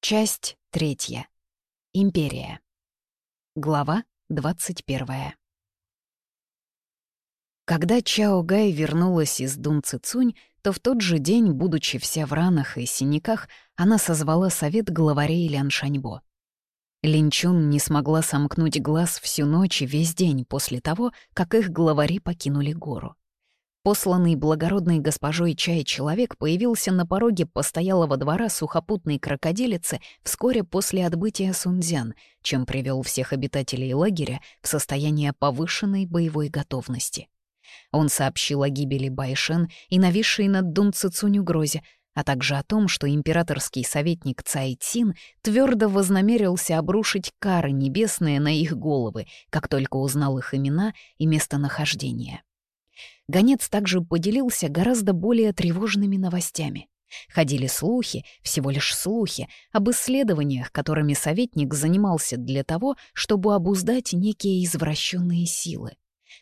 Часть третья. Империя. Глава 21. Когда Чао Гай вернулась из Дун Цицунь, то в тот же день, будучи вся в ранах и синяках, она созвала совет главарей Лян Шаньбо. Линчун не смогла сомкнуть глаз всю ночь и весь день после того, как их главари покинули гору. Посланный благородной госпожой чай человек появился на пороге постоялого двора сухопутной крокодилицы вскоре после отбытия Сунцзян, чем привел всех обитателей лагеря в состояние повышенной боевой готовности. Он сообщил о гибели Байшен и нависшей над Дун Цицунь угрозе, а также о том, что императорский советник Цай Цин твердо вознамерился обрушить кары небесные на их головы, как только узнал их имена и местонахождение. Гонец также поделился гораздо более тревожными новостями. Ходили слухи, всего лишь слухи, об исследованиях, которыми советник занимался для того, чтобы обуздать некие извращенные силы.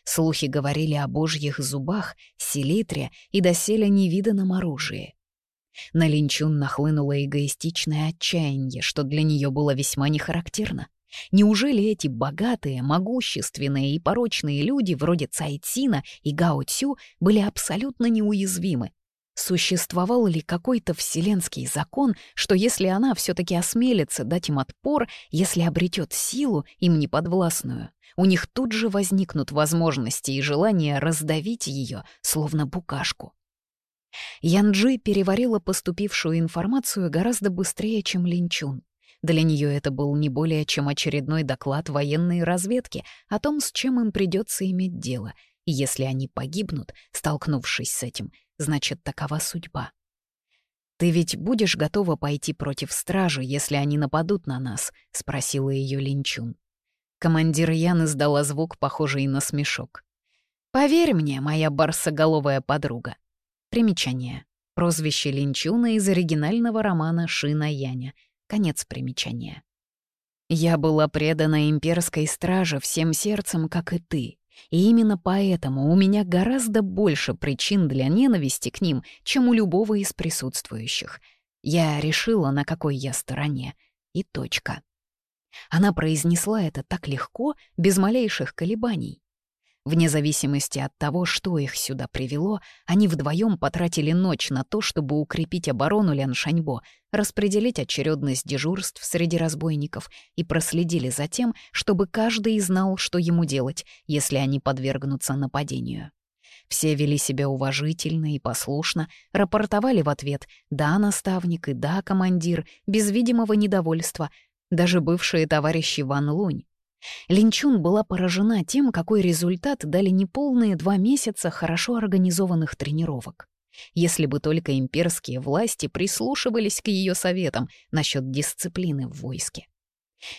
Слухи говорили о божьих зубах, селитре и доселе невиданном оружии. На Линчун нахлынуло эгоистичное отчаяние, что для нее было весьма нехарактерно. Неужели эти богатые, могущественные и порочные люди вроде Цайтсина и Гао Цю были абсолютно неуязвимы? Существовал ли какой-то вселенский закон, что если она все-таки осмелится дать им отпор, если обретет силу, им неподвластную, у них тут же возникнут возможности и желание раздавить ее, словно букашку? Янджи переварила поступившую информацию гораздо быстрее, чем Линчун. Для нее это был не более чем очередной доклад военной разведки о том, с чем им придется иметь дело. И если они погибнут, столкнувшись с этим, значит, такова судьба. «Ты ведь будешь готова пойти против стражи, если они нападут на нас?» — спросила ее Линчун. Командир Ян издала звук, похожий на смешок. «Поверь мне, моя барсоголовая подруга». Примечание. Прозвище Линчуна из оригинального романа Шина Яня — Конец примечания. «Я была предана имперской страже всем сердцем, как и ты, и именно поэтому у меня гораздо больше причин для ненависти к ним, чем у любого из присутствующих. Я решила, на какой я стороне. И точка». Она произнесла это так легко, без малейших колебаний. Вне зависимости от того, что их сюда привело, они вдвоем потратили ночь на то, чтобы укрепить оборону Ляншаньбо, распределить очередность дежурств среди разбойников и проследили за тем, чтобы каждый знал, что ему делать, если они подвергнутся нападению. Все вели себя уважительно и послушно, рапортовали в ответ «да, наставник» и «да, командир», без видимого недовольства, даже бывшие товарищи Ван Лунь. Линчун была поражена тем, какой результат дали неполные два месяца хорошо организованных тренировок. Если бы только имперские власти прислушивались к ее советам насчет дисциплины в войске.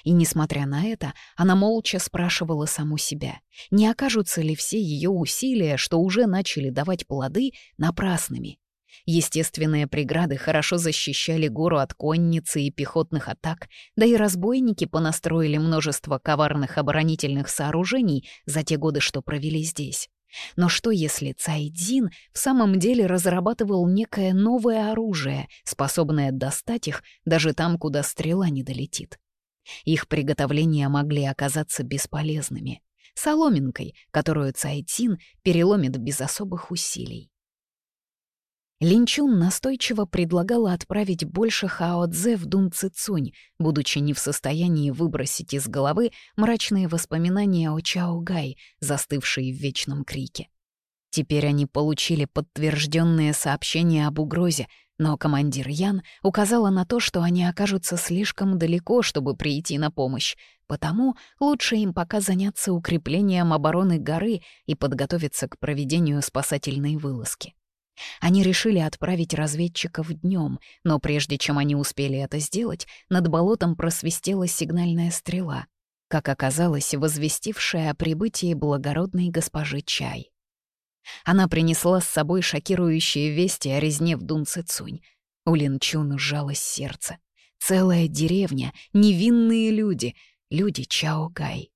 И, несмотря на это, она молча спрашивала саму себя, не окажутся ли все ее усилия, что уже начали давать плоды, напрасными. Естественные преграды хорошо защищали гору от конницы и пехотных атак, да и разбойники понастроили множество коварных оборонительных сооружений за те годы, что провели здесь. Но что если Цайдзин в самом деле разрабатывал некое новое оружие, способное достать их даже там, куда стрела не долетит? Их приготовления могли оказаться бесполезными. Соломинкой, которую Цайдзин переломит без особых усилий. Линчун настойчиво предлагала отправить больше хаодзе в Дун будучи не в состоянии выбросить из головы мрачные воспоминания о Чао Гай, застывшие в вечном крике. Теперь они получили подтвержденные сообщения об угрозе, но командир Ян указала на то, что они окажутся слишком далеко, чтобы прийти на помощь, потому лучше им пока заняться укреплением обороны горы и подготовиться к проведению спасательной вылазки. Они решили отправить разведчиков днем, но прежде чем они успели это сделать, над болотом просвистела сигнальная стрела, как оказалось, возвестившая о прибытии благородной госпожи Чай. Она принесла с собой шокирующие вести о резне в Дунцицунь. У Линчун сжалось сердце. Целая деревня, невинные люди, люди Чао Гай.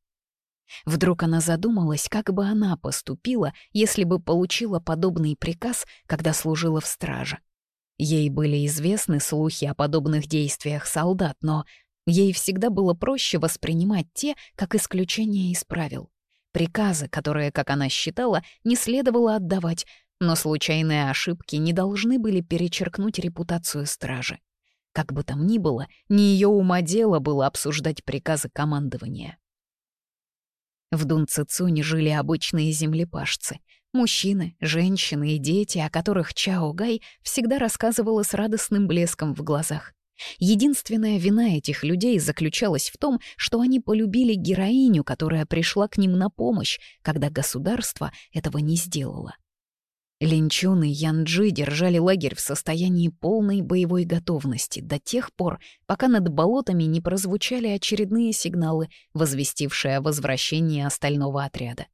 Вдруг она задумалась, как бы она поступила, если бы получила подобный приказ, когда служила в страже. Ей были известны слухи о подобных действиях солдат, но ей всегда было проще воспринимать те, как исключение из правил. Приказы, которые, как она считала, не следовало отдавать, но случайные ошибки не должны были перечеркнуть репутацию стражи. Как бы там ни было, не ее ума дело было обсуждать приказы командования. В Дунцицуне жили обычные землепашцы. Мужчины, женщины и дети, о которых Чао Гай всегда рассказывала с радостным блеском в глазах. Единственная вина этих людей заключалась в том, что они полюбили героиню, которая пришла к ним на помощь, когда государство этого не сделало. Линчун и Янджи держали лагерь в состоянии полной боевой готовности до тех пор, пока над болотами не прозвучали очередные сигналы, возвестившие о возвращении остального отряда.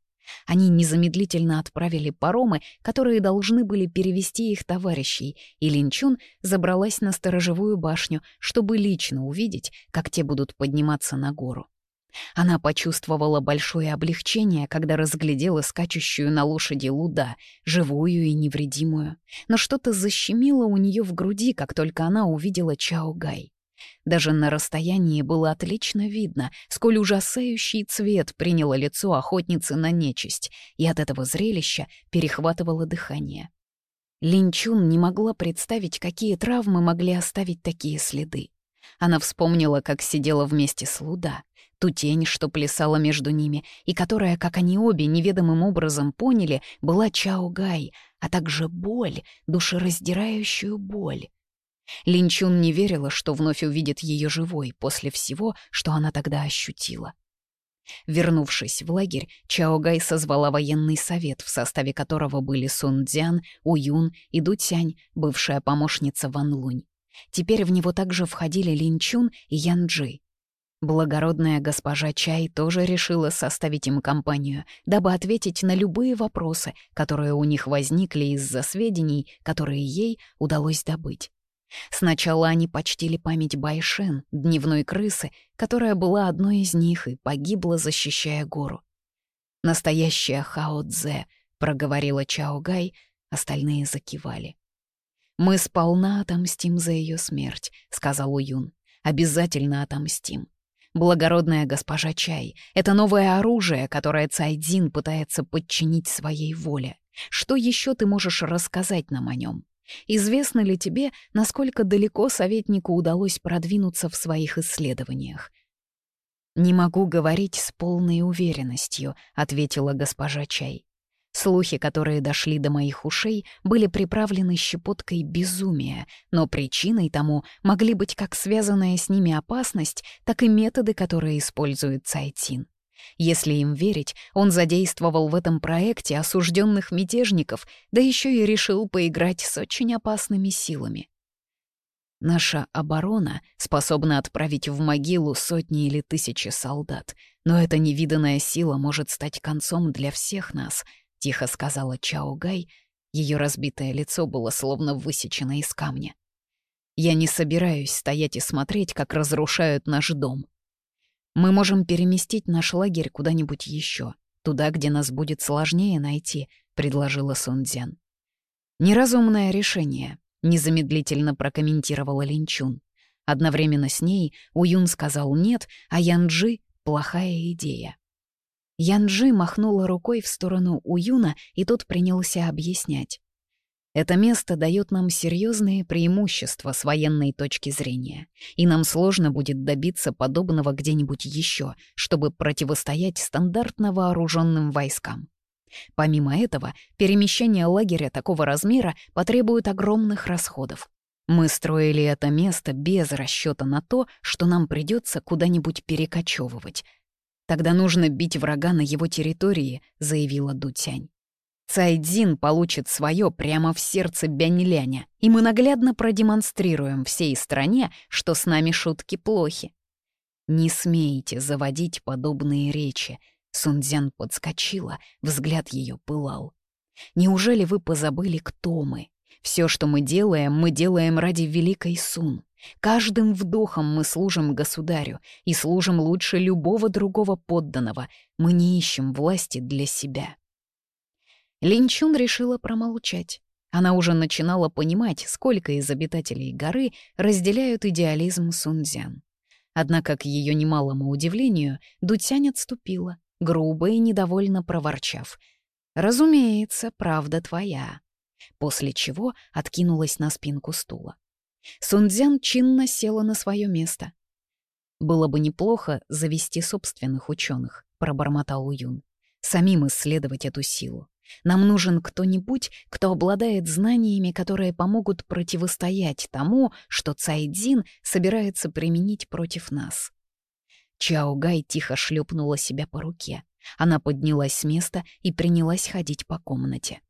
Они незамедлительно отправили паромы, которые должны были перевести их товарищей, и Линчун забралась на сторожевую башню, чтобы лично увидеть, как те будут подниматься на гору. Она почувствовала большое облегчение, когда разглядела скачущую на лошади луда, живую и невредимую. Но что-то защемило у нее в груди, как только она увидела Чао Гай. Даже на расстоянии было отлично видно, сколь ужасающий цвет приняло лицо охотницы на нечисть, и от этого зрелища перехватывало дыхание. Линчун не могла представить, какие травмы могли оставить такие следы. Она вспомнила, как сидела вместе с Луда, ту тень, что плясала между ними, и которая, как они обе неведомым образом поняли, была Чао Гай, а также боль, душераздирающую боль. Линчун не верила, что вновь увидит ее живой после всего, что она тогда ощутила. Вернувшись в лагерь, Чао Гай созвала военный совет, в составе которого были Сун Дзян, Уюн и Ду Дутянь, бывшая помощница Ван Лунь. Теперь в него также входили Линчун и Ян Янджи. Благородная госпожа Чай тоже решила составить им компанию, дабы ответить на любые вопросы, которые у них возникли из-за сведений, которые ей удалось добыть. Сначала они почтили память Байшен, дневной крысы, которая была одной из них и погибла, защищая гору. «Настоящая Хао Цзэ», — проговорила Чао Гай, остальные закивали. «Мы сполна отомстим за ее смерть», — сказал Уюн. «Обязательно отомстим». Благородная госпожа Чай — это новое оружие, которое Цайдзин пытается подчинить своей воле. Что еще ты можешь рассказать нам о нем? Известно ли тебе, насколько далеко советнику удалось продвинуться в своих исследованиях? «Не могу говорить с полной уверенностью», — ответила госпожа Чай. Слухи, которые дошли до моих ушей, были приправлены щепоткой безумия, но причиной тому могли быть как связанная с ними опасность, так и методы, которые использует Цайтин. Если им верить, он задействовал в этом проекте осужденных мятежников, да еще и решил поиграть с очень опасными силами. Наша оборона способна отправить в могилу сотни или тысячи солдат, но эта невиданная сила может стать концом для всех нас —— тихо сказала Чао Гай. Ее разбитое лицо было словно высечено из камня. «Я не собираюсь стоять и смотреть, как разрушают наш дом. Мы можем переместить наш лагерь куда-нибудь еще, туда, где нас будет сложнее найти», — предложила Сунцзян. «Неразумное решение», — незамедлительно прокомментировала Линчун. Одновременно с ней Уюн сказал «нет», а Янджи — «плохая идея». Янджи махнула рукой в сторону Уюна, и тот принялся объяснять. Это место дает нам серьезные преимущества с военной точки зрения, и нам сложно будет добиться подобного где-нибудь еще, чтобы противостоять стандартно вооруженным войскам. Помимо этого, перемещение лагеря такого размера потребует огромных расходов. Мы строили это место без расчета на то, что нам придется куда-нибудь перекочевывать, Тогда нужно бить врага на его территории, заявила Дутянь. Цайдзин получит свое прямо в сердце Бяньляня, и мы наглядно продемонстрируем всей стране, что с нами шутки плохи. Не смейте заводить подобные речи. Сунцзян подскочила, взгляд ее пылал. Неужели вы позабыли, кто мы? Все, что мы делаем, мы делаем ради великой Сун. Каждым вдохом мы служим государю и служим лучше любого другого подданного. Мы не ищем власти для себя. Линчун решила промолчать. Она уже начинала понимать, сколько из обитателей горы разделяют идеализм Сунцзян. Однако, к ее немалому удивлению, Дутянь отступила, грубо и недовольно проворчав. «Разумеется, правда твоя». После чего откинулась на спинку стула. Сунцзян чинно села на свое место. «Было бы неплохо завести собственных ученых», — пробормотал Уюн. «Самим исследовать эту силу. Нам нужен кто-нибудь, кто обладает знаниями, которые помогут противостоять тому, что Цайдзин собирается применить против нас». Чао Гай тихо шлепнула себя по руке. Она поднялась с места и принялась ходить по комнате.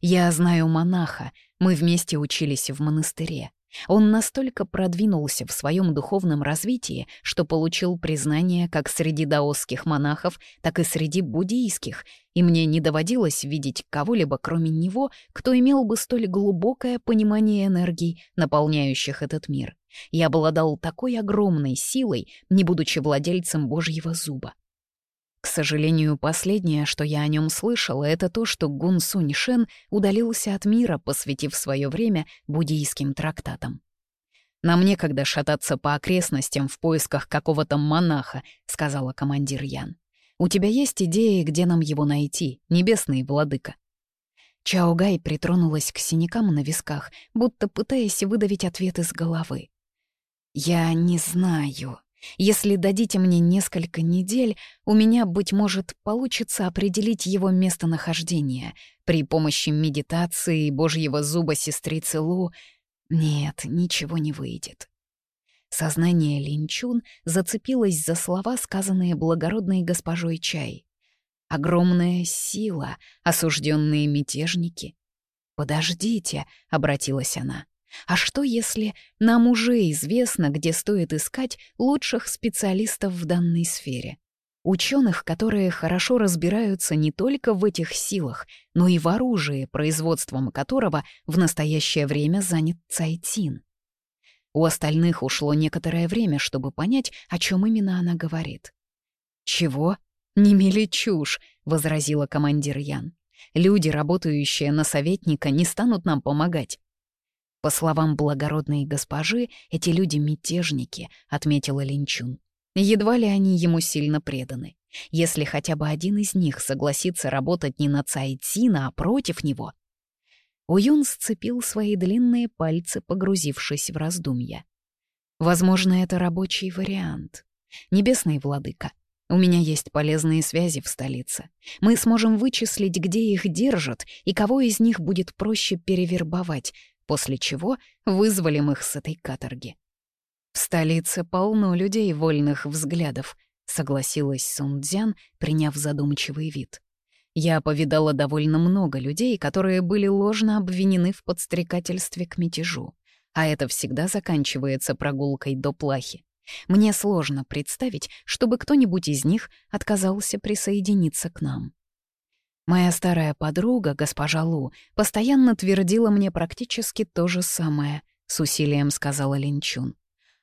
«Я знаю монаха. Мы вместе учились в монастыре. Он настолько продвинулся в своем духовном развитии, что получил признание как среди даосских монахов, так и среди буддийских, и мне не доводилось видеть кого-либо кроме него, кто имел бы столь глубокое понимание энергий, наполняющих этот мир. Я обладал такой огромной силой, не будучи владельцем Божьего зуба. К сожалению, последнее, что я о нем слышала, это то, что Гун Сунь Шен удалился от мира, посвятив свое время буддийским трактатам. «Нам некогда шататься по окрестностям в поисках какого-то монаха», — сказала командир Ян. «У тебя есть идеи, где нам его найти, небесный владыка?» Чао Гай притронулась к синякам на висках, будто пытаясь выдавить ответ из головы. «Я не знаю», если дадите мне несколько недель, у меня, быть может, получится определить его местонахождение. При помощи медитации и божьего зуба сестрицы Лу нет, ничего не выйдет. Сознание Линчун зацепилось за слова, сказанные благородной госпожой Чай. «Огромная сила, осужденные мятежники». «Подождите», — обратилась она. А что если нам уже известно, где стоит искать лучших специалистов в данной сфере? Ученых, которые хорошо разбираются не только в этих силах, но и в оружии, производством которого в настоящее время занят Цайтин. У остальных ушло некоторое время, чтобы понять, о чем именно она говорит. «Чего? Не мели чушь!» — возразила командир Ян. «Люди, работающие на советника, не станут нам помогать. По словам благородной госпожи, эти люди — мятежники, — отметила Линчун. Едва ли они ему сильно преданы. Если хотя бы один из них согласится работать не на Цайтина, а против него. Уюн сцепил свои длинные пальцы, погрузившись в раздумья. Возможно, это рабочий вариант. Небесный владыка, у меня есть полезные связи в столице. Мы сможем вычислить, где их держат и кого из них будет проще перевербовать, после чего вызволим их с этой каторги. «В столице полно людей вольных взглядов», — согласилась Сундзян, приняв задумчивый вид. «Я повидала довольно много людей, которые были ложно обвинены в подстрекательстве к мятежу. А это всегда заканчивается прогулкой до плахи. Мне сложно представить, чтобы кто-нибудь из них отказался присоединиться к нам». Моя старая подруга, госпожа Лу, постоянно твердила мне практически то же самое, с усилием сказала Линчун.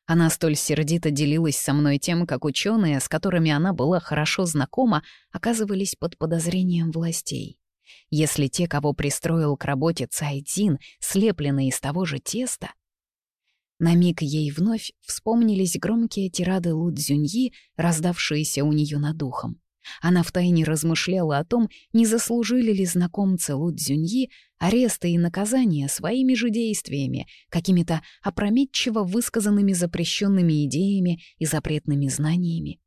Она столь сердито делилась со мной тем, как ученые, с которыми она была хорошо знакома, оказывались под подозрением властей. Если те, кого пристроил к работе Цайдзин, слеплены из того же теста... На миг ей вновь вспомнились громкие тирады Лу Цзюньи, раздавшиеся у нее над духом. Она втайне размышляла о том, не заслужили ли знакомцы Лу Цзюньи ареста и наказания своими же действиями, какими-то опрометчиво высказанными запрещенными идеями и запретными знаниями.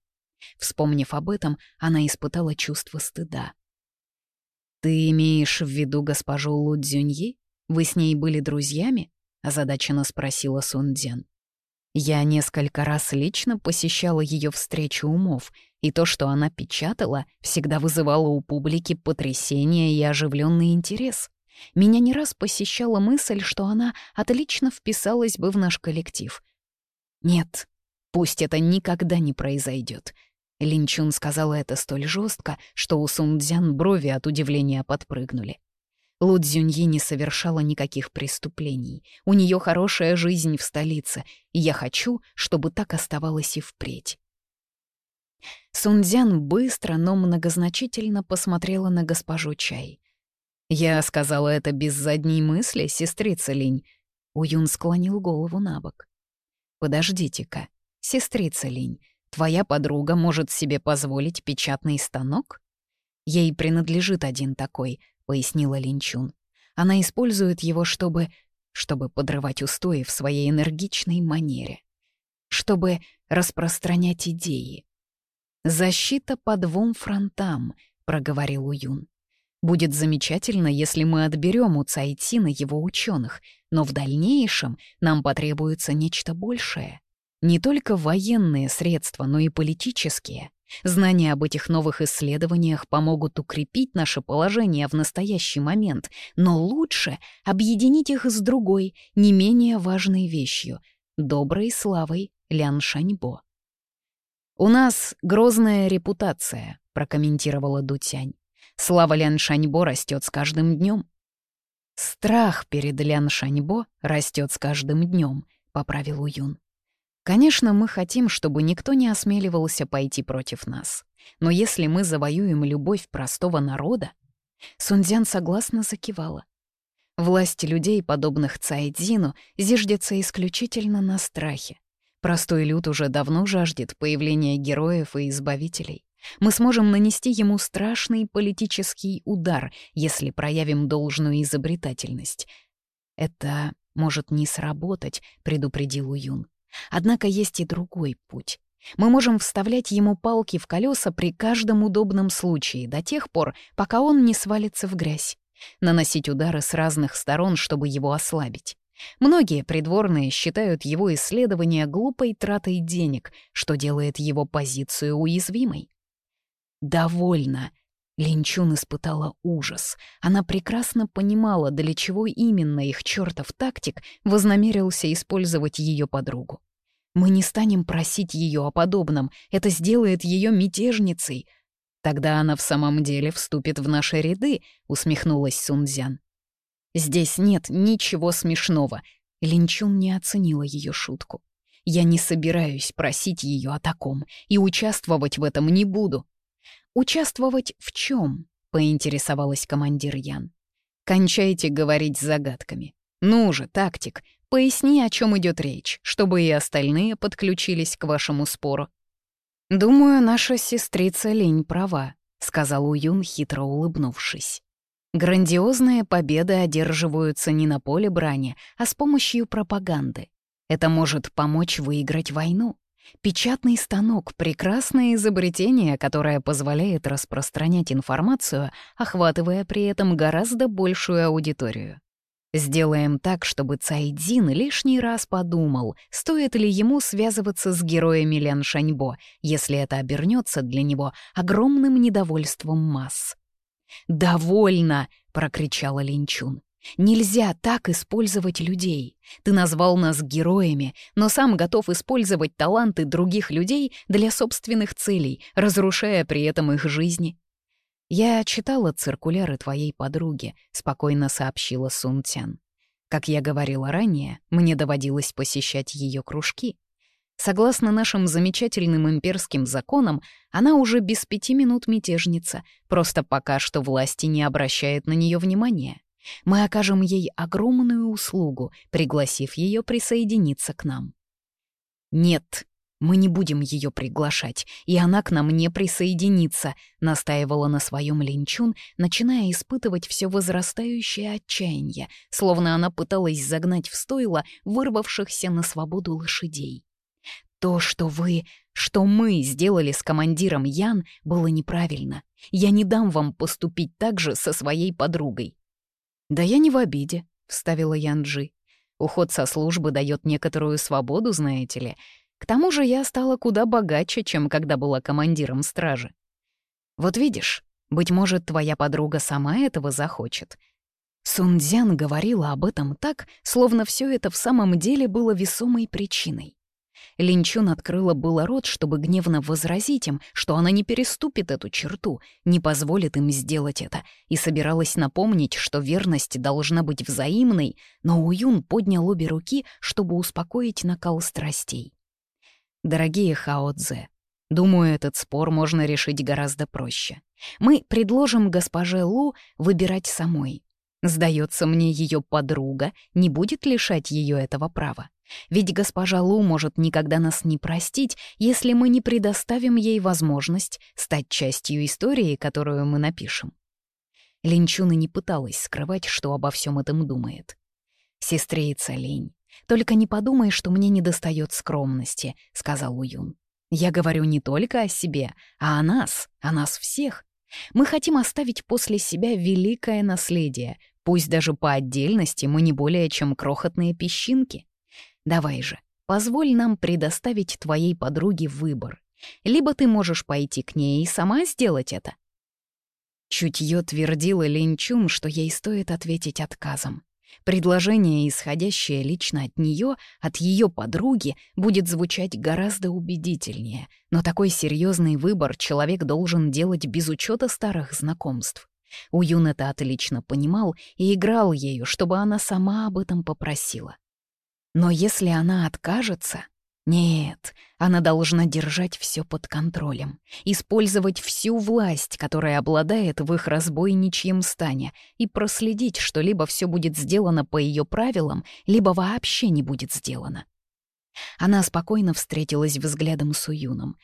Вспомнив об этом, она испытала чувство стыда. «Ты имеешь в виду госпожу Лу Цзюньи? Вы с ней были друзьями?» — озадаченно спросила Сун Дзен. «Я несколько раз лично посещала ее встречу умов», и то, что она печатала, всегда вызывало у публики потрясение и оживленный интерес. Меня не раз посещала мысль, что она отлично вписалась бы в наш коллектив. «Нет, пусть это никогда не произойдет. Линчун сказала это столь жестко, что у Сундзян брови от удивления подпрыгнули. Лу Цзюньи не совершала никаких преступлений. У нее хорошая жизнь в столице, и я хочу, чтобы так оставалось и впредь. Сун быстро, но многозначительно посмотрела на госпожу Чай. «Я сказала это без задней мысли, сестрица Линь». Уюн склонил голову на бок. «Подождите-ка, сестрица Линь, твоя подруга может себе позволить печатный станок?» «Ей принадлежит один такой», — пояснила Линчун. «Она использует его, чтобы... чтобы подрывать устои в своей энергичной манере. Чтобы распространять идеи. «Защита по двум фронтам», — проговорил Уюн. «Будет замечательно, если мы отберем у Цайтина его ученых, но в дальнейшем нам потребуется нечто большее. Не только военные средства, но и политические. Знания об этих новых исследованиях помогут укрепить наше положение в настоящий момент, но лучше объединить их с другой, не менее важной вещью — доброй славой Лян Шаньбо. «У нас грозная репутация», — прокомментировала Дутянь. «Слава Лян Шаньбо растет с каждым днем». «Страх перед Лян Шаньбо растет с каждым днем», — поправил Уюн. «Конечно, мы хотим, чтобы никто не осмеливался пойти против нас. Но если мы завоюем любовь простого народа...» Сунцзян согласно закивала. Власть людей, подобных Цайдзину, зиждется исключительно на страхе. Простой люд уже давно жаждет появления героев и избавителей. Мы сможем нанести ему страшный политический удар, если проявим должную изобретательность. Это может не сработать, предупредил Уюн. Однако есть и другой путь. Мы можем вставлять ему палки в колеса при каждом удобном случае до тех пор, пока он не свалится в грязь. Наносить удары с разных сторон, чтобы его ослабить. Многие придворные считают его исследование глупой тратой денег, что делает его позицию уязвимой. «Довольно», Линчун испытала ужас. Она прекрасно понимала, для чего именно их чертов тактик вознамерился использовать ее подругу. «Мы не станем просить ее о подобном, это сделает ее мятежницей». «Тогда она в самом деле вступит в наши ряды», — усмехнулась Сунцзян. Здесь нет ничего смешного. Линчун не оценила ее шутку. Я не собираюсь просить ее о таком, и участвовать в этом не буду. Участвовать в чем? поинтересовалась командир Ян. Кончайте говорить загадками. Ну же, тактик, поясни, о чем идет речь, чтобы и остальные подключились к вашему спору. Думаю, наша сестрица Лень права, сказал Уюн, хитро улыбнувшись. Грандиозные победы одерживаются не на поле брани, а с помощью пропаганды. Это может помочь выиграть войну. Печатный станок — прекрасное изобретение, которое позволяет распространять информацию, охватывая при этом гораздо большую аудиторию. Сделаем так, чтобы Цайдзин лишний раз подумал, стоит ли ему связываться с героями Лен Шаньбо, если это обернется для него огромным недовольством масс. «Довольно!» — прокричала Линчун. «Нельзя так использовать людей. Ты назвал нас героями, но сам готов использовать таланты других людей для собственных целей, разрушая при этом их жизни». «Я читала циркуляры твоей подруги», — спокойно сообщила Сун Цян. «Как я говорила ранее, мне доводилось посещать ее кружки. Согласно нашим замечательным имперским законам, она уже без пяти минут мятежница, просто пока что власти не обращают на нее внимания. Мы окажем ей огромную услугу, пригласив ее присоединиться к нам. «Нет, мы не будем ее приглашать, и она к нам не присоединится», — настаивала на своем Линчун, начиная испытывать все возрастающее отчаяние, словно она пыталась загнать в стойло вырвавшихся на свободу лошадей. То, что вы, что мы сделали с командиром Ян, было неправильно. Я не дам вам поступить так же со своей подругой». «Да я не в обиде», — вставила Янджи. «Уход со службы дает некоторую свободу, знаете ли. К тому же я стала куда богаче, чем когда была командиром стражи. Вот видишь, быть может, твоя подруга сама этого захочет». Сунцзян говорила об этом так, словно все это в самом деле было весомой причиной. Линчун открыла было рот, чтобы гневно возразить им, что она не переступит эту черту, не позволит им сделать это, и собиралась напомнить, что верность должна быть взаимной, но Уюн поднял обе руки, чтобы успокоить накал страстей. «Дорогие Хаодзе, думаю, этот спор можно решить гораздо проще. Мы предложим госпоже Лу выбирать самой. Сдается мне, ее подруга не будет лишать ее этого права. Ведь госпожа Лу может никогда нас не простить, если мы не предоставим ей возможность стать частью истории, которую мы напишем. Линчуна не пыталась скрывать, что обо всем этом думает. «Сестрица Линь, только не подумай, что мне недостает скромности», — сказал Уюн. «Я говорю не только о себе, а о нас, о нас всех. Мы хотим оставить после себя великое наследие, пусть даже по отдельности мы не более чем крохотные песчинки. Давай же, позволь нам предоставить твоей подруге выбор. Либо ты можешь пойти к ней и сама сделать это. Чутье твердило Линчун, что ей стоит ответить отказом. Предложение, исходящее лично от нее, от ее подруги, будет звучать гораздо убедительнее, но такой серьезный выбор человек должен делать без учета старых знакомств. Уюн это отлично понимал и играл ею, чтобы она сама об этом попросила. Но если она откажется... Нет, она должна держать все под контролем, использовать всю власть, которая обладает в их разбойничьем стане, и проследить, что либо все будет сделано по ее правилам, либо вообще не будет сделано. Она спокойно встретилась взглядом с Уюном.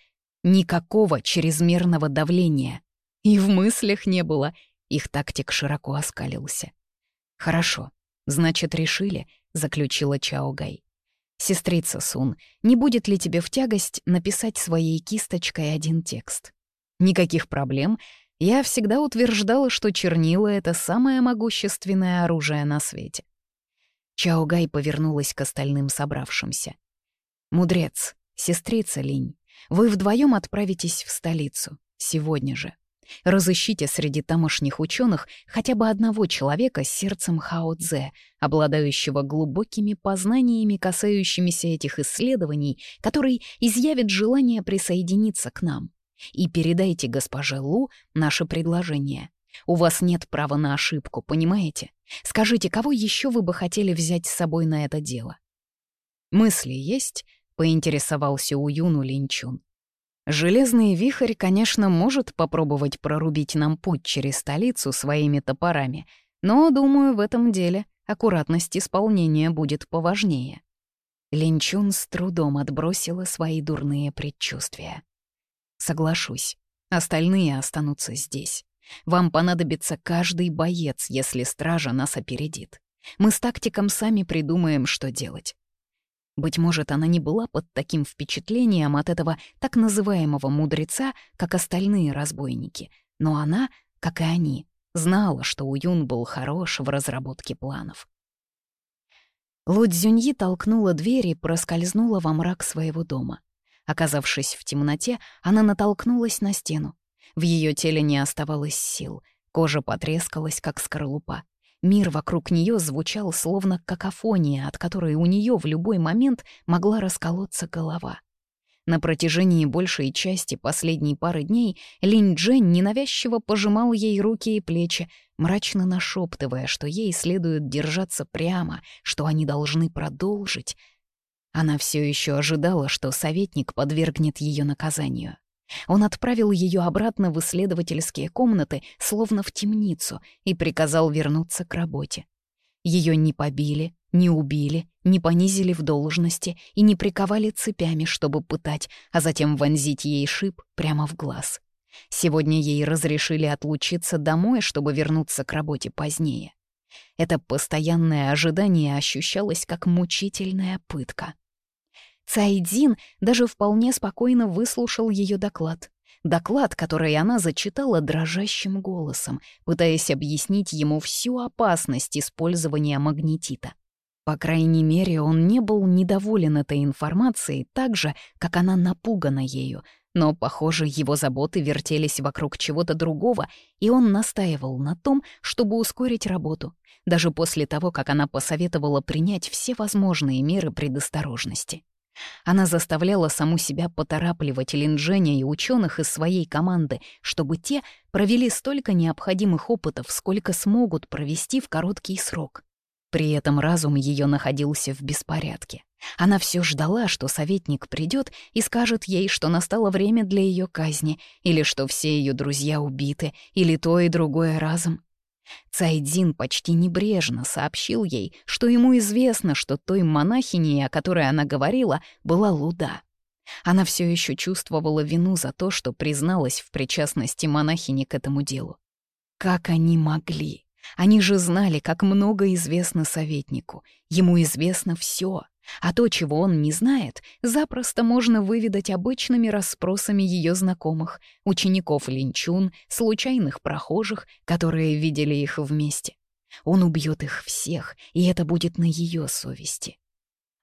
Никакого чрезмерного давления. И в мыслях не было. Их тактик широко оскалился. «Хорошо. Значит, решили, заключила Чаогай. «Сестрица Сун, не будет ли тебе в тягость написать своей кисточкой один текст?» «Никаких проблем. Я всегда утверждала, что чернила — это самое могущественное оружие на свете». Чаогай повернулась к остальным собравшимся. «Мудрец, сестрица Линь, вы вдвоем отправитесь в столицу. Сегодня же. Разыщите среди тамошних ученых хотя бы одного человека с сердцем Хао Цзэ, обладающего глубокими познаниями, касающимися этих исследований, который изъявит желание присоединиться к нам. И передайте госпоже Лу наше предложение. У вас нет права на ошибку, понимаете? Скажите, кого еще вы бы хотели взять с собой на это дело? «Мысли есть?» — поинтересовался у Юну Линчун. Железный вихрь, конечно, может попробовать прорубить нам путь через столицу своими топорами, но, думаю, в этом деле аккуратность исполнения будет поважнее. Линчун с трудом отбросила свои дурные предчувствия. «Соглашусь, остальные останутся здесь. Вам понадобится каждый боец, если стража нас опередит. Мы с тактиком сами придумаем, что делать. Быть может, она не была под таким впечатлением от этого так называемого мудреца, как остальные разбойники, но она, как и они, знала, что Уюн был хорош в разработке планов. Лудзюньи толкнула дверь и проскользнула во мрак своего дома. Оказавшись в темноте, она натолкнулась на стену. В ее теле не оставалось сил, кожа потрескалась, как скорлупа. Мир вокруг нее звучал словно какофония, от которой у нее в любой момент могла расколоться голова. На протяжении большей части последней пары дней Линь Джен ненавязчиво пожимал ей руки и плечи, мрачно нашептывая, что ей следует держаться прямо, что они должны продолжить. Она все еще ожидала, что советник подвергнет ее наказанию. Он отправил ее обратно в исследовательские комнаты, словно в темницу, и приказал вернуться к работе. Ее не побили, не убили, не понизили в должности и не приковали цепями, чтобы пытать, а затем вонзить ей шип прямо в глаз. Сегодня ей разрешили отлучиться домой, чтобы вернуться к работе позднее. Это постоянное ожидание ощущалось как мучительная пытка — Цайдин даже вполне спокойно выслушал ее доклад. Доклад, который она зачитала дрожащим голосом, пытаясь объяснить ему всю опасность использования магнетита. По крайней мере, он не был недоволен этой информацией так же, как она напугана ею, но, похоже, его заботы вертелись вокруг чего-то другого, и он настаивал на том, чтобы ускорить работу, даже после того, как она посоветовала принять все возможные меры предосторожности. Она заставляла саму себя поторапливать Линдженя и ученых из своей команды, чтобы те провели столько необходимых опытов, сколько смогут провести в короткий срок. При этом разум ее находился в беспорядке. Она все ждала, что советник придет и скажет ей, что настало время для ее казни, или что все ее друзья убиты, или то и другое разом. Цайдзин почти небрежно сообщил ей, что ему известно, что той монахиней, о которой она говорила, была Луда. Она все еще чувствовала вину за то, что призналась в причастности монахини к этому делу. Как они могли? Они же знали, как много известно советнику. Ему известно все. А то, чего он не знает, запросто можно выведать обычными расспросами ее знакомых, учеников линчун, случайных прохожих, которые видели их вместе. Он убьет их всех, и это будет на ее совести.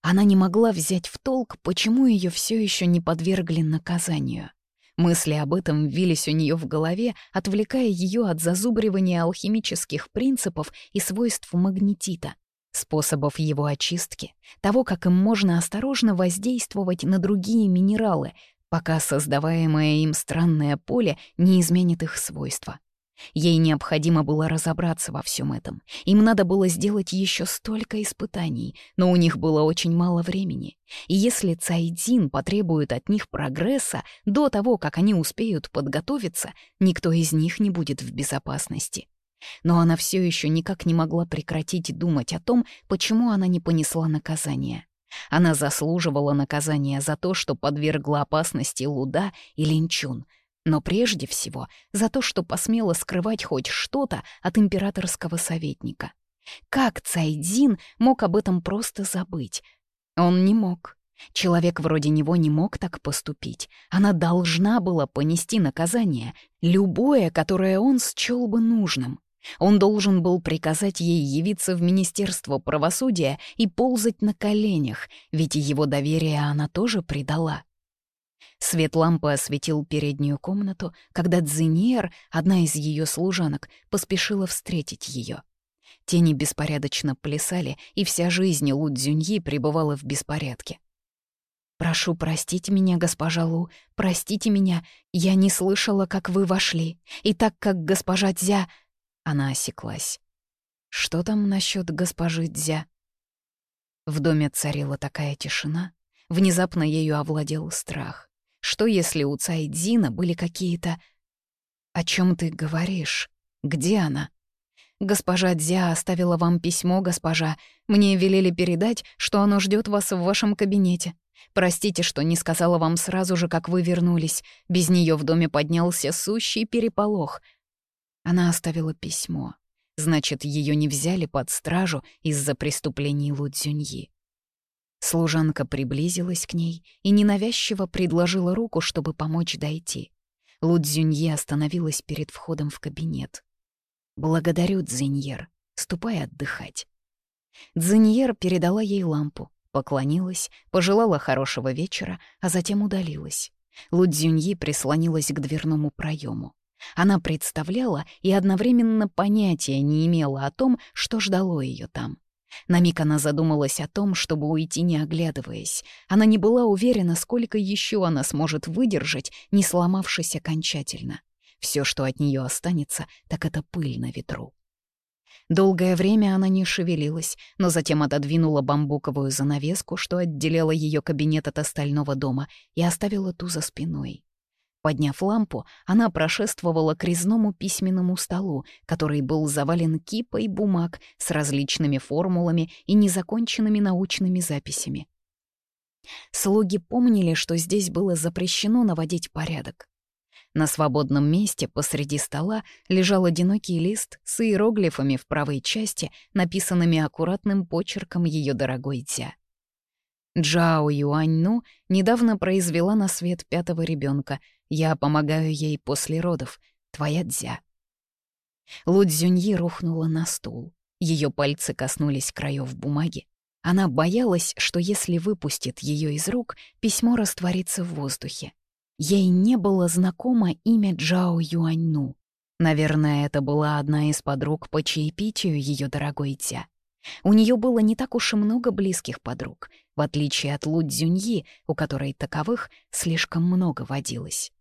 Она не могла взять в толк, почему ее все еще не подвергли наказанию. Мысли об этом вились у нее в голове, отвлекая ее от зазубривания алхимических принципов и свойств магнетита — способов его очистки, того, как им можно осторожно воздействовать на другие минералы, пока создаваемое им странное поле не изменит их свойства. Ей необходимо было разобраться во всем этом. Им надо было сделать еще столько испытаний, но у них было очень мало времени. И если Цайдин потребует от них прогресса до того, как они успеют подготовиться, никто из них не будет в безопасности но она все еще никак не могла прекратить думать о том, почему она не понесла наказание. Она заслуживала наказания за то, что подвергла опасности Луда и Линчун, но прежде всего за то, что посмела скрывать хоть что-то от императорского советника. Как Цайдзин мог об этом просто забыть? Он не мог. Человек вроде него не мог так поступить. Она должна была понести наказание, любое, которое он счел бы нужным. Он должен был приказать ей явиться в Министерство правосудия и ползать на коленях, ведь его доверие она тоже предала. Свет лампы осветил переднюю комнату, когда Дзиньер, одна из ее служанок, поспешила встретить ее. Тени беспорядочно плясали, и вся жизнь Лу Цзюньи пребывала в беспорядке. «Прошу простить меня, госпожа Лу, простите меня, я не слышала, как вы вошли, и так как госпожа Дзя...» Она осеклась. Что там насчет госпожи Дзя? В доме царила такая тишина. Внезапно ею овладел страх. Что если у Цайдзина были какие-то... «О чем ты говоришь? Где она?» «Госпожа Дзя оставила вам письмо, госпожа. Мне велели передать, что оно ждет вас в вашем кабинете. Простите, что не сказала вам сразу же, как вы вернулись. Без нее в доме поднялся сущий переполох. Она оставила письмо. Значит, ее не взяли под стражу из-за преступлений Лудзюньи. Служанка приблизилась к ней и ненавязчиво предложила руку, чтобы помочь дойти. Лудзюньи остановилась перед входом в кабинет. «Благодарю, Дзиньер. Ступай отдыхать». Дзиньер передала ей лампу, поклонилась, пожелала хорошего вечера, а затем удалилась. Лудзюньи прислонилась к дверному проему. Она представляла и одновременно понятия не имела о том, что ждало ее там. На миг она задумалась о том, чтобы уйти, не оглядываясь. Она не была уверена, сколько еще она сможет выдержать, не сломавшись окончательно. Все, что от нее останется, так это пыль на ветру. Долгое время она не шевелилась, но затем отодвинула бамбуковую занавеску, что отделяла ее кабинет от остального дома, и оставила ту за спиной. Подняв лампу, она прошествовала к резному письменному столу, который был завален кипой бумаг с различными формулами и незаконченными научными записями. Слуги помнили, что здесь было запрещено наводить порядок. На свободном месте посреди стола лежал одинокий лист с иероглифами в правой части, написанными аккуратным почерком ее дорогой Дзя. Джао Юаньну недавно произвела на свет пятого ребенка, я помогаю ей после родов. Твоя дзя». Лудзюньи рухнула на стул. Ее пальцы коснулись краев бумаги. Она боялась, что если выпустит ее из рук, письмо растворится в воздухе. Ей не было знакомо имя Джао Юаньну. Наверное, это была одна из подруг по чаепитию ее дорогой Тя. У нее было не так уж и много близких подруг, в отличие от Лу Цзюньи, у которой таковых слишком много водилось.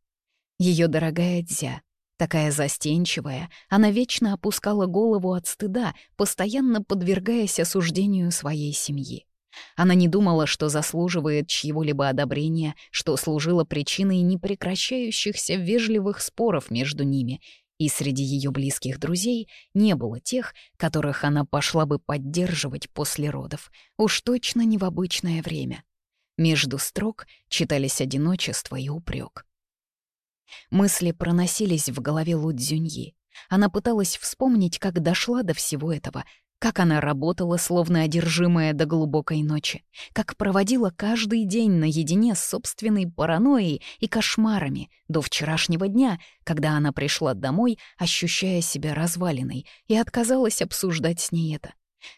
Ее дорогая Дзя, такая застенчивая, она вечно опускала голову от стыда, постоянно подвергаясь осуждению своей семьи. Она не думала, что заслуживает чьего-либо одобрения, что служило причиной непрекращающихся вежливых споров между ними, и среди ее близких друзей не было тех, которых она пошла бы поддерживать после родов, уж точно не в обычное время. Между строк читались одиночество и упрек. Мысли проносились в голове Лу Лудзюньи. Она пыталась вспомнить, как дошла до всего этого, как она работала, словно одержимая до глубокой ночи, как проводила каждый день наедине с собственной паранойей и кошмарами до вчерашнего дня, когда она пришла домой, ощущая себя развалиной, и отказалась обсуждать с ней это.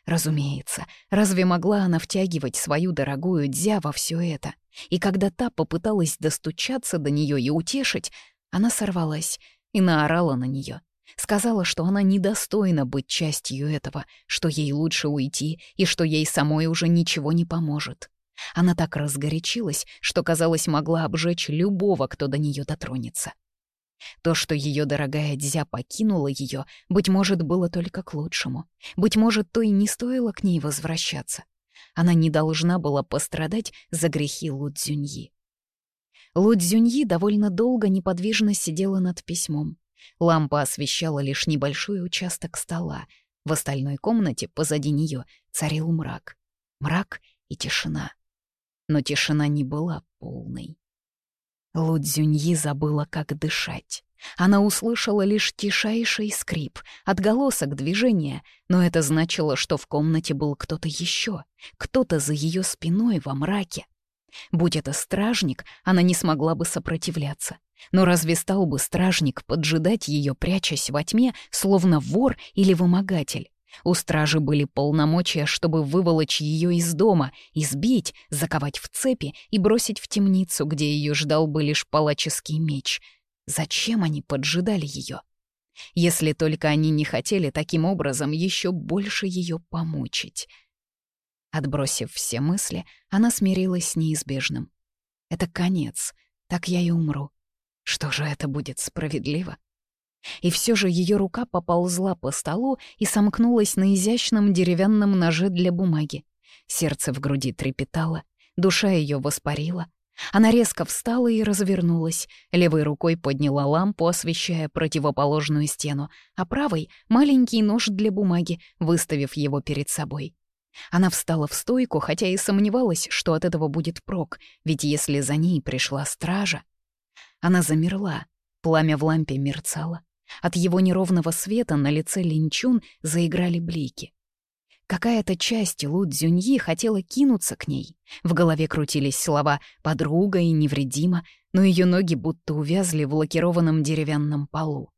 Разумеется, разве могла она втягивать свою дорогую дзя во все это? И когда та попыталась достучаться до нее и утешить, она сорвалась и наорала на нее. Сказала, что она недостойна быть частью этого, что ей лучше уйти и что ей самой уже ничего не поможет. Она так разгорячилась, что, казалось, могла обжечь любого, кто до нее дотронется. То, что ее дорогая Дзя покинула ее, быть может, было только к лучшему. Быть может, то и не стоило к ней возвращаться. Она не должна была пострадать за грехи Лудзюньи. Лудзюньи довольно долго неподвижно сидела над письмом. Лампа освещала лишь небольшой участок стола. В остальной комнате позади нее царил мрак. Мрак и тишина. Но тишина не была полной. Лудзюньи забыла, как дышать. Она услышала лишь тишайший скрип, отголосок движения, но это значило, что в комнате был кто-то еще, кто-то за ее спиной во мраке. Будь это стражник, она не смогла бы сопротивляться. Но разве стал бы стражник поджидать ее, прячась во тьме, словно вор или вымогатель? У стражи были полномочия, чтобы выволочь ее из дома, избить, заковать в цепи и бросить в темницу, где ее ждал бы лишь палаческий меч. Зачем они поджидали ее? Если только они не хотели таким образом еще больше ее помучить. Отбросив все мысли, она смирилась с неизбежным. Это конец, так я и умру. Что же это будет справедливо? И все же ее рука поползла по столу и сомкнулась на изящном деревянном ноже для бумаги. Сердце в груди трепетало, душа ее воспарила. Она резко встала и развернулась, левой рукой подняла лампу, освещая противоположную стену, а правой — маленький нож для бумаги, выставив его перед собой. Она встала в стойку, хотя и сомневалась, что от этого будет прок, ведь если за ней пришла стража... Она замерла, пламя в лампе мерцало. От его неровного света на лице Линчун заиграли блики. Какая-то часть Лу Цзюньи хотела кинуться к ней. В голове крутились слова «подруга» и «невредима», но ее ноги будто увязли в лакированном деревянном полу.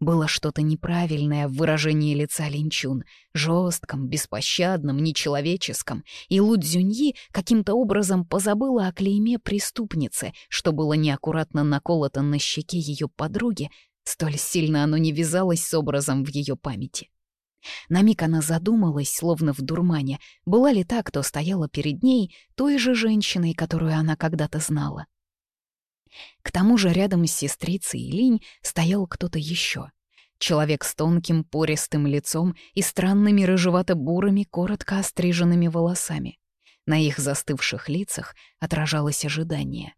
Было что-то неправильное в выражении лица Линчун, жестком, беспощадном, нечеловеческом, и Лу Цзюньи каким-то образом позабыла о клейме преступницы, что было неаккуратно наколото на щеке ее подруги Столь сильно оно не вязалось с образом в ее памяти. На миг она задумалась, словно в дурмане, была ли та, кто стояла перед ней, той же женщиной, которую она когда-то знала. К тому же рядом с сестрицей Линь стоял кто-то еще. Человек с тонким, пористым лицом и странными рыжевато-бурыми, коротко остриженными волосами. На их застывших лицах отражалось ожидание.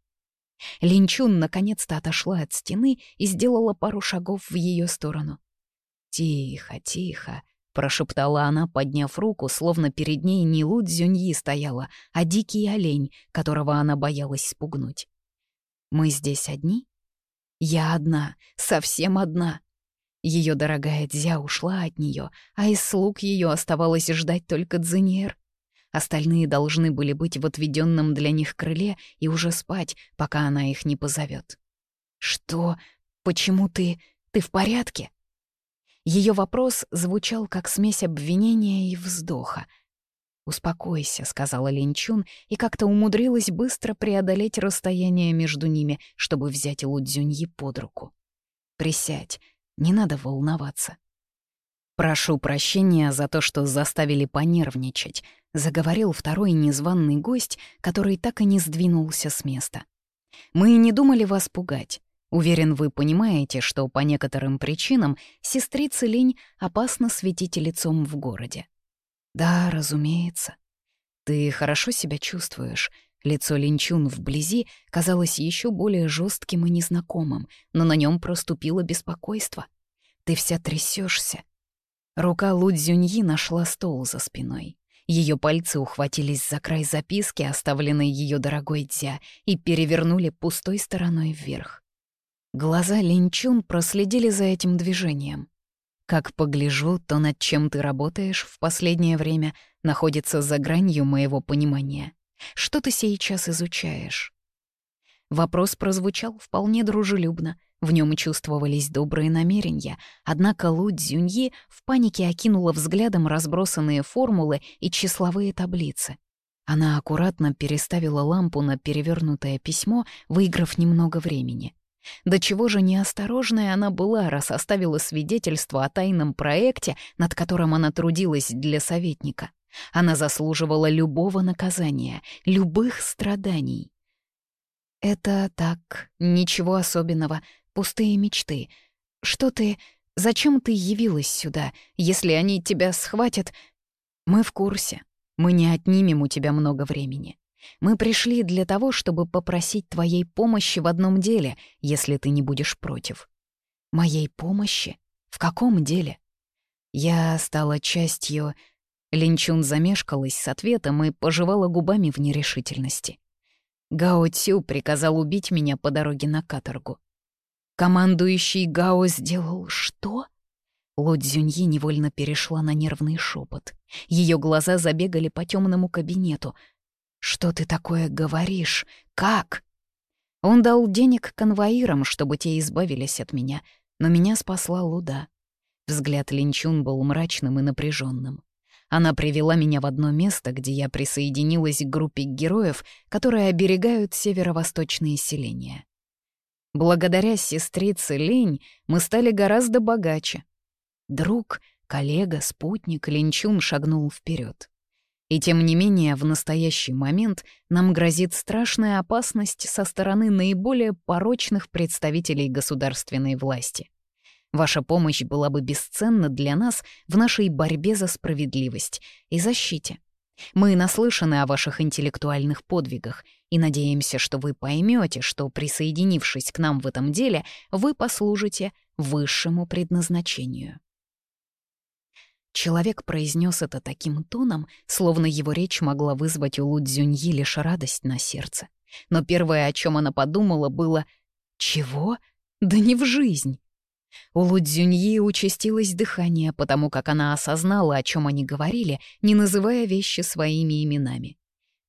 Линчун наконец-то отошла от стены и сделала пару шагов в ее сторону. «Тихо, тихо», — прошептала она, подняв руку, словно перед ней не Лу Цзюньи стояла, а дикий олень, которого она боялась спугнуть. «Мы здесь одни?» «Я одна, совсем одна». Ее дорогая Дзя ушла от нее, а из слуг ее оставалось ждать только Дзиньер. Остальные должны были быть в отведенном для них крыле и уже спать, пока она их не позовет. «Что? Почему ты? Ты в порядке?» Ее вопрос звучал как смесь обвинения и вздоха. «Успокойся», — сказала Линчун, и как-то умудрилась быстро преодолеть расстояние между ними, чтобы взять Лудзюньи под руку. «Присядь, не надо волноваться. «Прошу прощения за то, что заставили понервничать», — заговорил второй незваный гость, который так и не сдвинулся с места. «Мы не думали вас пугать. Уверен, вы понимаете, что по некоторым причинам сестрица лень опасно светить лицом в городе». «Да, разумеется». «Ты хорошо себя чувствуешь?» Лицо Линчун вблизи казалось еще более жестким и незнакомым, но на нем проступило беспокойство. «Ты вся трясешься, Рука Лудзюньи нашла стол за спиной. Ее пальцы ухватились за край записки, оставленной ее дорогой Дзя, и перевернули пустой стороной вверх. Глаза Линчун проследили за этим движением. Как погляжу, то, над чем ты работаешь в последнее время, находится за гранью моего понимания. Что ты сейчас изучаешь? Вопрос прозвучал вполне дружелюбно — в нем чувствовались добрые намерения, однако Лу Цзюньи в панике окинула взглядом разбросанные формулы и числовые таблицы. Она аккуратно переставила лампу на перевернутое письмо, выиграв немного времени. До чего же неосторожная она была, раз оставила свидетельство о тайном проекте, над которым она трудилась для советника. Она заслуживала любого наказания, любых страданий. «Это так, ничего особенного», пустые мечты. Что ты... Зачем ты явилась сюда, если они тебя схватят? Мы в курсе. Мы не отнимем у тебя много времени. Мы пришли для того, чтобы попросить твоей помощи в одном деле, если ты не будешь против. Моей помощи? В каком деле? Я стала частью... Линчун замешкалась с ответом и пожевала губами в нерешительности. Гао Цю приказал убить меня по дороге на каторгу. Командующий Гао сделал что? Лодзюньи невольно перешла на нервный шепот. Ее глаза забегали по темному кабинету. «Что ты такое говоришь? Как?» Он дал денег конвоирам, чтобы те избавились от меня, но меня спасла Луда. Взгляд Линчун был мрачным и напряженным. Она привела меня в одно место, где я присоединилась к группе героев, которые оберегают северо-восточные селения. Благодаря сестрице Лень мы стали гораздо богаче. Друг, коллега, спутник Ленчун шагнул вперед. И тем не менее, в настоящий момент нам грозит страшная опасность со стороны наиболее порочных представителей государственной власти. Ваша помощь была бы бесценна для нас в нашей борьбе за справедливость и защите. Мы наслышаны о ваших интеллектуальных подвигах — и надеемся, что вы поймете, что, присоединившись к нам в этом деле, вы послужите высшему предназначению. Человек произнес это таким тоном, словно его речь могла вызвать у Лудзюньи лишь радость на сердце. Но первое, о чем она подумала, было «Чего? Да не в жизнь!» У Лудзюньи участилось дыхание, потому как она осознала, о чем они говорили, не называя вещи своими именами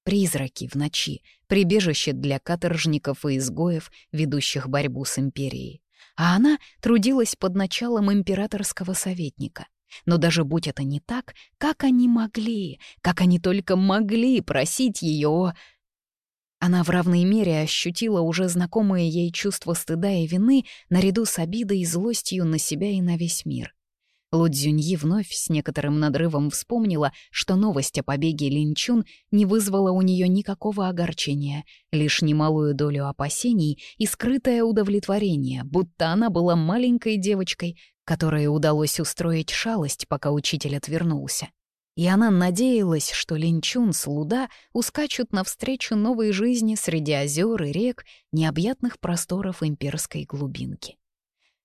призраки в ночи, прибежище для каторжников и изгоев, ведущих борьбу с империей. А она трудилась под началом императорского советника. Но даже будь это не так, как они могли, как они только могли просить ее Она в равной мере ощутила уже знакомое ей чувство стыда и вины наряду с обидой и злостью на себя и на весь мир. Лудзюньи вновь с некоторым надрывом вспомнила, что новость о побеге Линчун не вызвала у нее никакого огорчения, лишь немалую долю опасений и скрытое удовлетворение, будто она была маленькой девочкой, которой удалось устроить шалость, пока учитель отвернулся. И она надеялась, что Линчун с Луда ускачут навстречу новой жизни среди озер и рек необъятных просторов имперской глубинки.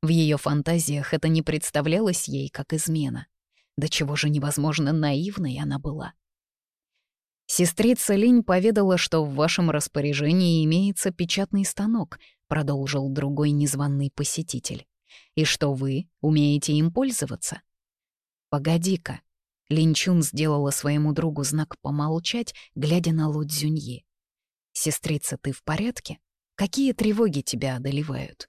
В ее фантазиях это не представлялось ей как измена. До чего же невозможно наивной она была. «Сестрица Линь поведала, что в вашем распоряжении имеется печатный станок», — продолжил другой незваный посетитель, «и что вы умеете им пользоваться». «Погоди-ка», — Линчун сделала своему другу знак помолчать, глядя на Лу Цзюньи. «Сестрица, ты в порядке? Какие тревоги тебя одолевают?»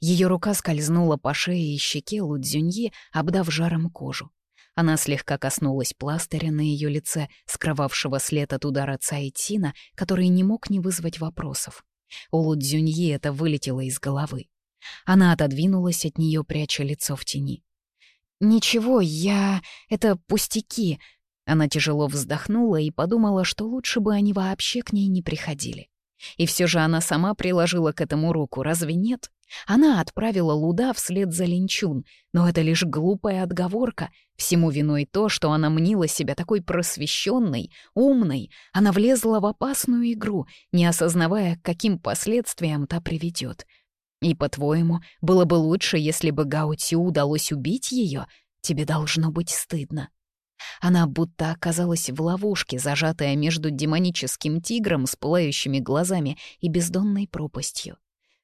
Ее рука скользнула по шее и щеке Лудзюньи, обдав жаром кожу. Она слегка коснулась пластыря на ее лице, скрывавшего след от удара Цайтина, который не мог не вызвать вопросов. У Лудзюньи это вылетело из головы. Она отодвинулась от нее, пряча лицо в тени. «Ничего, я... это пустяки». Она тяжело вздохнула и подумала, что лучше бы они вообще к ней не приходили. И все же она сама приложила к этому руку, разве нет? Она отправила Луда вслед за Линчун, но это лишь глупая отговорка. Всему виной то, что она мнила себя такой просвещенной, умной. Она влезла в опасную игру, не осознавая, к каким последствиям та приведет. И, по-твоему, было бы лучше, если бы Гао удалось убить ее? Тебе должно быть стыдно. Она будто оказалась в ловушке, зажатая между демоническим тигром с пылающими глазами и бездонной пропастью.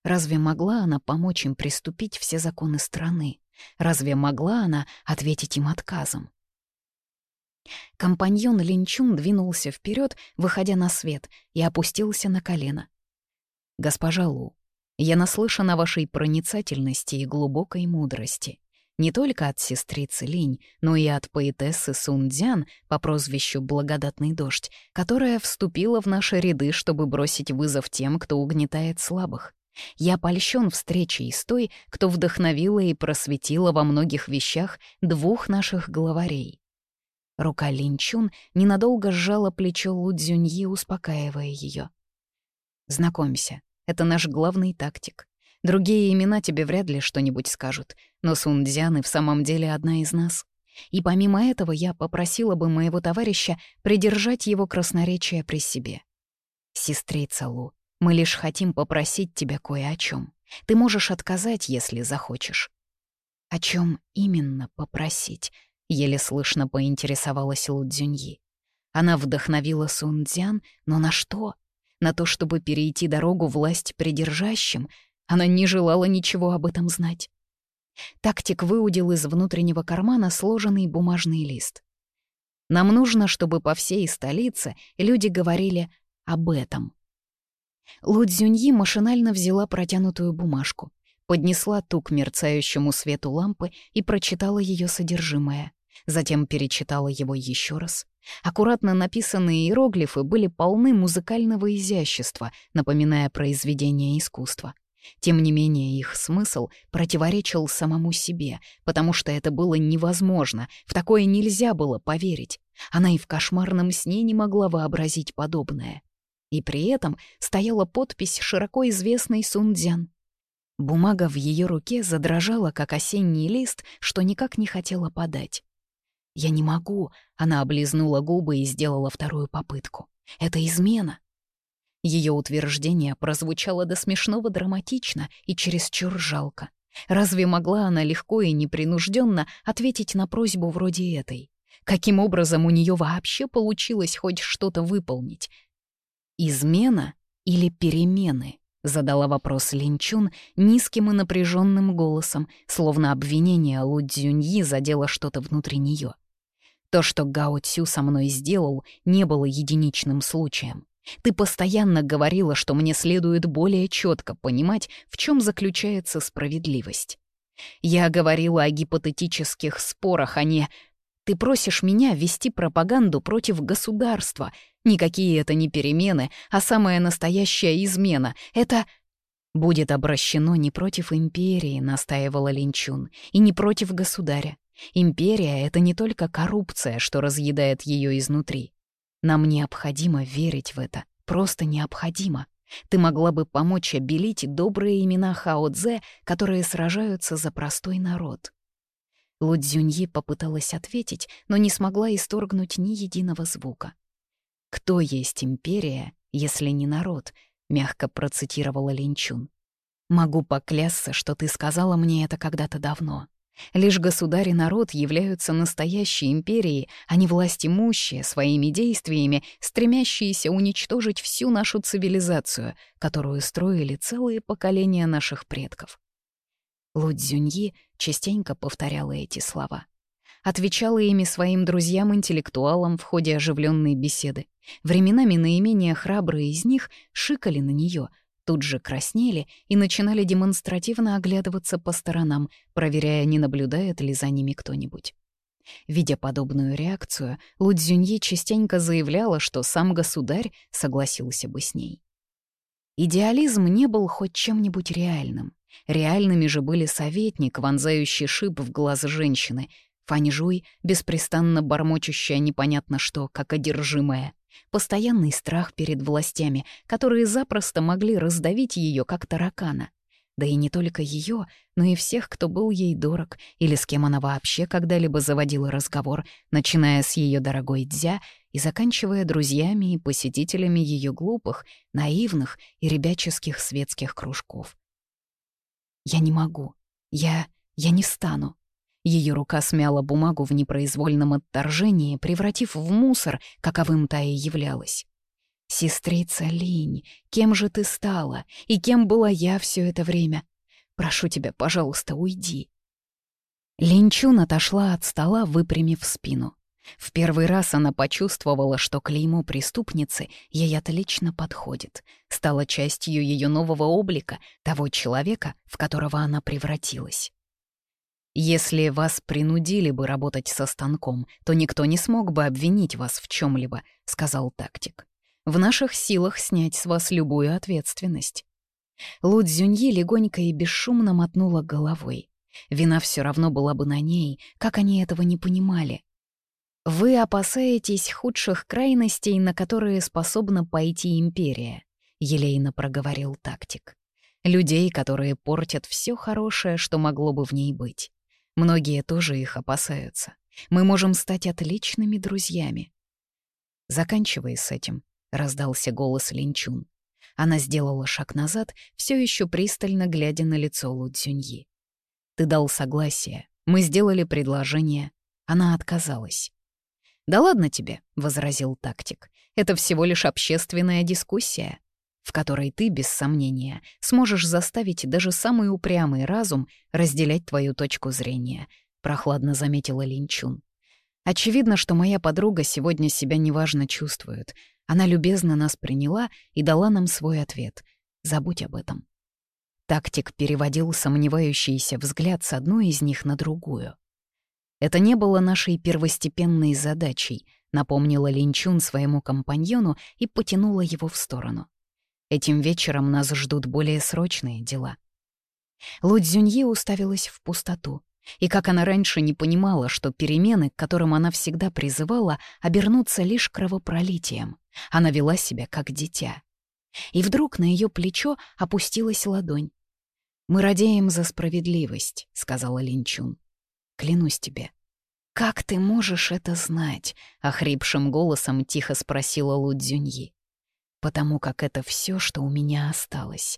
Разве могла она помочь им приступить все законы страны? Разве могла она ответить им отказом? Компаньон Линчун двинулся вперед, выходя на свет, и опустился на колено. «Госпожа Лу, я наслышан о вашей проницательности и глубокой мудрости. Не только от сестрицы Линь, но и от поэтессы Сундзян по прозвищу «Благодатный дождь», которая вступила в наши ряды, чтобы бросить вызов тем, кто угнетает слабых. Я польщен встречей с той, кто вдохновила и просветила во многих вещах двух наших главарей. Рука Линчун ненадолго сжала плечо Лудзюньи, успокаивая ее. «Знакомься, это наш главный тактик. Другие имена тебе вряд ли что-нибудь скажут, но Сундзяны в самом деле одна из нас. И помимо этого я попросила бы моего товарища придержать его красноречие при себе. Сестрица Лу, мы лишь хотим попросить тебя кое о чем. Ты можешь отказать, если захочешь». «О чем именно попросить?» — еле слышно поинтересовалась Лудзюньи. Она вдохновила Сунцзян, но на что? На то, чтобы перейти дорогу власть придержащим? Она не желала ничего об этом знать. Тактик выудил из внутреннего кармана сложенный бумажный лист. «Нам нужно, чтобы по всей столице люди говорили об этом», Лудзюньи машинально взяла протянутую бумажку, поднесла ту к мерцающему свету лампы и прочитала ее содержимое. Затем перечитала его еще раз. Аккуратно написанные иероглифы были полны музыкального изящества, напоминая произведение искусства. Тем не менее, их смысл противоречил самому себе, потому что это было невозможно, в такое нельзя было поверить. Она и в кошмарном сне не могла вообразить подобное. И при этом стояла подпись широко известной Сундзян. Бумага в ее руке задрожала, как осенний лист, что никак не хотела подать. «Я не могу», — она облизнула губы и сделала вторую попытку. «Это измена». Ее утверждение прозвучало до смешного драматично и чересчур жалко. Разве могла она легко и непринужденно ответить на просьбу вроде этой? Каким образом у нее вообще получилось хоть что-то выполнить? «Измена или перемены?» — задала вопрос Линчун низким и напряженным голосом, словно обвинение Лу Цзюньи задело что-то внутри нее. «То, что Гао Цю со мной сделал, не было единичным случаем. Ты постоянно говорила, что мне следует более четко понимать, в чем заключается справедливость. Я говорила о гипотетических спорах, а не ты просишь меня вести пропаганду против государства. Никакие это не перемены, а самая настоящая измена. Это...» «Будет обращено не против империи», — настаивала Линчун, — «и не против государя. Империя — это не только коррупция, что разъедает ее изнутри. Нам необходимо верить в это, просто необходимо. Ты могла бы помочь обелить добрые имена Хао Цзэ, которые сражаются за простой народ». Лудь попыталась ответить, но не смогла исторгнуть ни единого звука. «Кто есть империя, если не народ?» — мягко процитировала Линчун. «Могу поклясться, что ты сказала мне это когда-то давно. Лишь государь и народ являются настоящей империей, а не власть имущие, своими действиями, стремящиеся уничтожить всю нашу цивилизацию, которую строили целые поколения наших предков. Лудь Зюньи частенько повторяла эти слова. Отвечала ими своим друзьям-интеллектуалам в ходе оживленной беседы. Временами наименее храбрые из них шикали на нее, тут же краснели и начинали демонстративно оглядываться по сторонам, проверяя, не наблюдает ли за ними кто-нибудь. Видя подобную реакцию, Лудзюньи частенько заявляла, что сам государь согласился бы с ней. Идеализм не был хоть чем-нибудь реальным. Реальными же были советник, вонзающий шип в глаз женщины, Фанжуй, беспрестанно бормочущая непонятно что, как одержимая, постоянный страх перед властями, которые запросто могли раздавить ее как таракана — да и не только ее, но и всех, кто был ей дорог или с кем она вообще когда-либо заводила разговор, начиная с ее дорогой дзя и заканчивая друзьями и посетителями ее глупых, наивных и ребяческих светских кружков. «Я не могу. Я... я не стану». Ее рука смяла бумагу в непроизвольном отторжении, превратив в мусор, каковым та и являлась. «Сестрица Линь, кем же ты стала? И кем была я все это время? Прошу тебя, пожалуйста, уйди». Линчун отошла от стола, выпрямив спину. В первый раз она почувствовала, что клеймо преступницы ей отлично подходит, стала частью ее нового облика, того человека, в которого она превратилась. Если вас принудили бы работать со станком, то никто не смог бы обвинить вас в чем либо сказал тактик. В наших силах снять с вас любую ответственность. Лу Цзюньи легонько и бесшумно мотнула головой. Вина все равно была бы на ней, как они этого не понимали. Вы опасаетесь худших крайностей, на которые способна пойти империя, елейно проговорил тактик. Людей, которые портят все хорошее, что могло бы в ней быть. Многие тоже их опасаются. Мы можем стать отличными друзьями. Заканчивай с этим, раздался голос Линчун. Она сделала шаг назад, все еще пристально глядя на лицо Лудзюньи. «Ты дал согласие. Мы сделали предложение. Она отказалась». «Да ладно тебе», — возразил тактик. «Это всего лишь общественная дискуссия, в которой ты, без сомнения, сможешь заставить даже самый упрямый разум разделять твою точку зрения», — прохладно заметила Линчун. «Очевидно, что моя подруга сегодня себя неважно чувствует. Она любезно нас приняла и дала нам свой ответ. Забудь об этом. Тактик переводил сомневающийся взгляд с одной из них на другую. Это не было нашей первостепенной задачей, напомнила Линчун своему компаньону и потянула его в сторону. Этим вечером нас ждут более срочные дела. Лудзюнье уставилась в пустоту. И как она раньше не понимала, что перемены, к которым она всегда призывала, обернутся лишь кровопролитием. Она вела себя как дитя. И вдруг на ее плечо опустилась ладонь. «Мы радеем за справедливость», — сказала Линчун. «Клянусь тебе». «Как ты можешь это знать?» — охрипшим голосом тихо спросила Лу Лудзюньи. «Потому как это все, что у меня осталось»,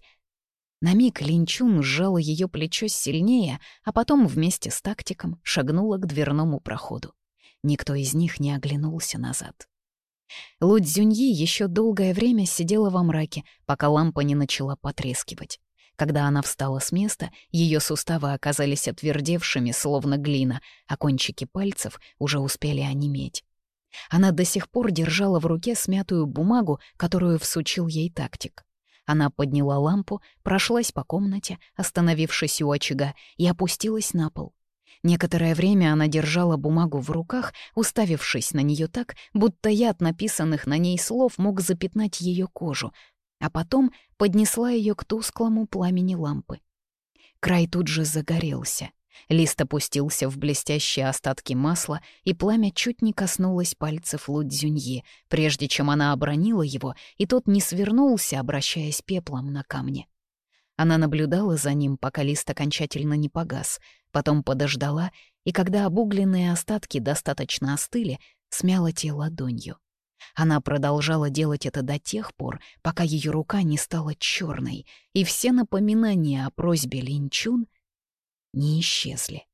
на миг Линчун сжала ее плечо сильнее, а потом вместе с тактиком шагнула к дверному проходу. Никто из них не оглянулся назад. Лу еще долгое время сидела во мраке, пока лампа не начала потрескивать. Когда она встала с места, ее суставы оказались отвердевшими, словно глина, а кончики пальцев уже успели онеметь. Она до сих пор держала в руке смятую бумагу, которую всучил ей тактик. Она подняла лампу, прошлась по комнате, остановившись у очага, и опустилась на пол. Некоторое время она держала бумагу в руках, уставившись на нее так, будто яд написанных на ней слов мог запятнать ее кожу, а потом поднесла ее к тусклому пламени лампы. Край тут же загорелся. Лист опустился в блестящие остатки масла, и пламя чуть не коснулось пальцев Лудзюньи, прежде чем она обронила его, и тот не свернулся, обращаясь пеплом на камне. Она наблюдала за ним, пока лист окончательно не погас, потом подождала, и когда обугленные остатки достаточно остыли, смяла те ладонью. Она продолжала делать это до тех пор, пока ее рука не стала черной, и все напоминания о просьбе Линчун — не исчезли.